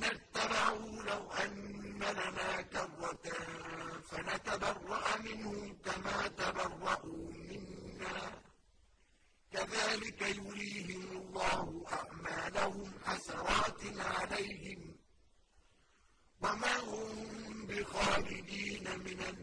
الَّذِينَ اتَّبَعُوا لَوْ أَنَّ لَنَا كَرَّةً فَنَتَبَرَّأَ مِنْهُمْ كَمَا تَبَرَّءُوا مِنَّا ۗ. كَذَٰلِكَ يُرِيهِمُ اللَّهُ أَعْمَالَهُمْ حَسَرَاتٍ عَلَيْهِمْ ۖ. وَمَا هُم بِخَالِدِينَ مِنَ النَّارِ